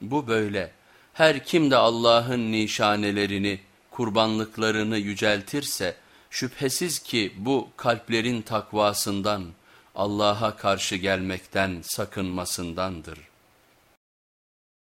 Bu böyle. Her kim de Allah'ın nişanelerini, kurbanlıklarını yüceltirse, şüphesiz ki bu kalplerin takvasından, Allah'a karşı gelmekten sakınmasındandır.